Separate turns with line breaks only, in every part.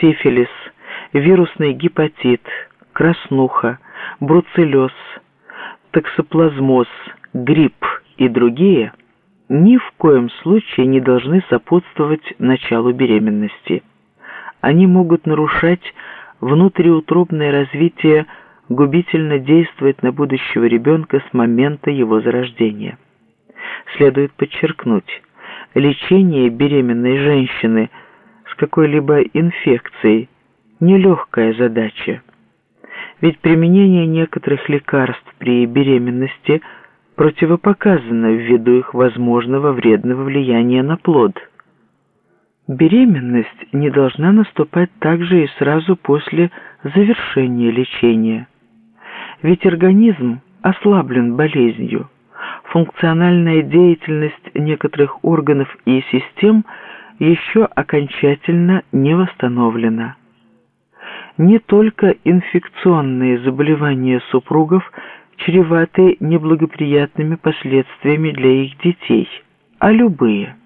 сифилис, вирусный гепатит, краснуха, бруцеллез, токсоплазмоз, грипп и другие ни в коем случае не должны сопутствовать началу беременности. Они могут нарушать внутриутробное развитие, губительно действовать на будущего ребенка с момента его зарождения. Следует подчеркнуть, лечение беременной женщины какой-либо инфекцией – нелегкая задача. Ведь применение некоторых лекарств при беременности противопоказано ввиду их возможного вредного влияния на плод. Беременность не должна наступать также и сразу после завершения лечения. Ведь организм ослаблен болезнью. Функциональная деятельность некоторых органов и систем еще окончательно не восстановлена не только инфекционные заболевания супругов чреваты неблагоприятными последствиями для их детей, а любые.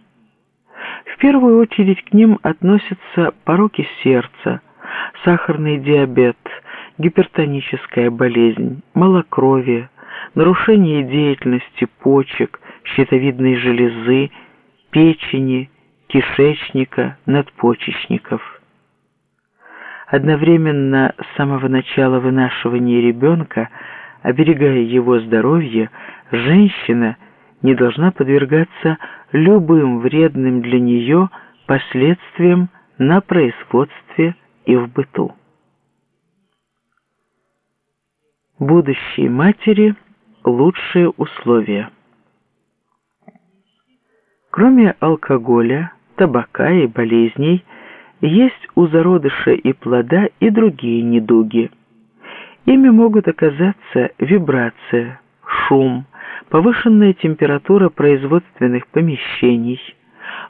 В первую очередь к ним относятся пороки сердца, сахарный диабет, гипертоническая болезнь, малокровие, нарушение деятельности почек, щитовидной железы, печени, кишечника, надпочечников. Одновременно с самого начала вынашивания ребенка, оберегая его здоровье, женщина не должна подвергаться любым вредным для нее последствиям на производстве и в быту. Будущей матери лучшие условия. Кроме алкоголя, табака и болезней, есть у зародыша и плода и другие недуги. Ими могут оказаться вибрация, шум, повышенная температура производственных помещений,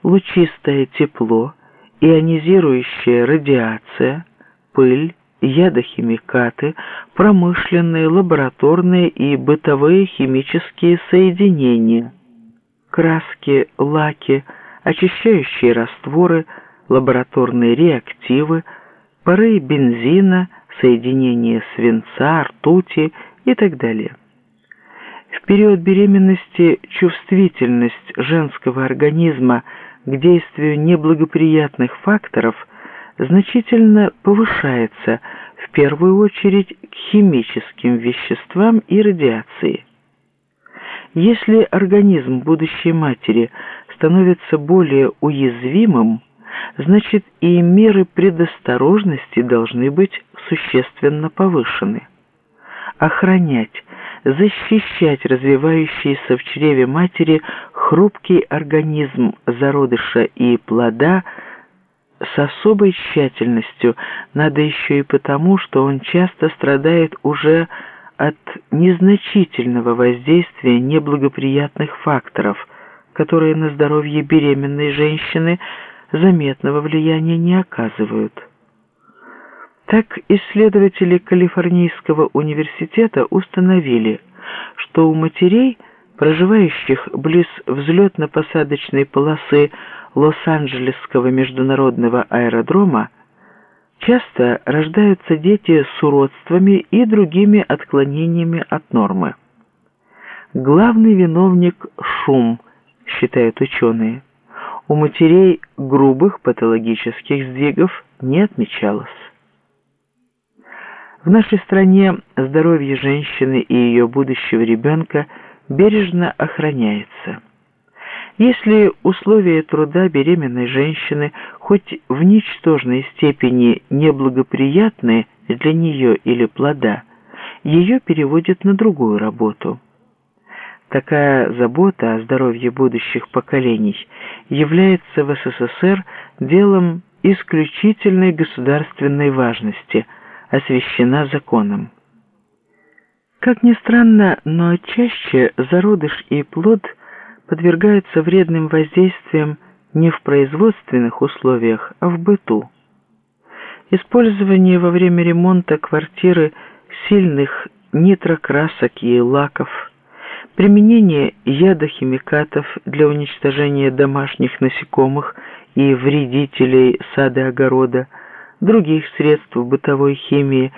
лучистое тепло, ионизирующая радиация, пыль, ядохимикаты, промышленные, лабораторные и бытовые химические соединения, краски, лаки, очищающие растворы – лабораторные реактивы, пары бензина, соединения свинца, ртути и так далее. В период беременности чувствительность женского организма к действию неблагоприятных факторов значительно повышается, в первую очередь к химическим веществам и радиации. Если организм будущей матери становится более уязвимым, значит и меры предосторожности должны быть существенно повышены. Охранять, защищать развивающийся в чреве матери хрупкий организм зародыша и плода с особой тщательностью надо еще и потому, что он часто страдает уже от незначительного воздействия неблагоприятных факторов, которые на здоровье беременной женщины – заметного влияния не оказывают. Так исследователи Калифорнийского университета установили, что у матерей, проживающих близ взлетно-посадочной полосы Лос-Анджелесского международного аэродрома, часто рождаются дети с уродствами и другими отклонениями от нормы. Главный виновник – шум, считают ученые у матерей грубых патологических сдвигов не отмечалось. В нашей стране здоровье женщины и ее будущего ребенка бережно охраняется. Если условия труда беременной женщины хоть в ничтожной степени неблагоприятны для нее или плода, ее переводят на другую работу – Такая забота о здоровье будущих поколений является в СССР делом исключительной государственной важности, освящена законом. Как ни странно, но чаще зародыш и плод подвергаются вредным воздействиям не в производственных условиях, а в быту. Использование во время ремонта квартиры сильных нитрокрасок и лаков – Применение ядохимикатов для уничтожения домашних насекомых и вредителей сада-огорода других средств бытовой химии,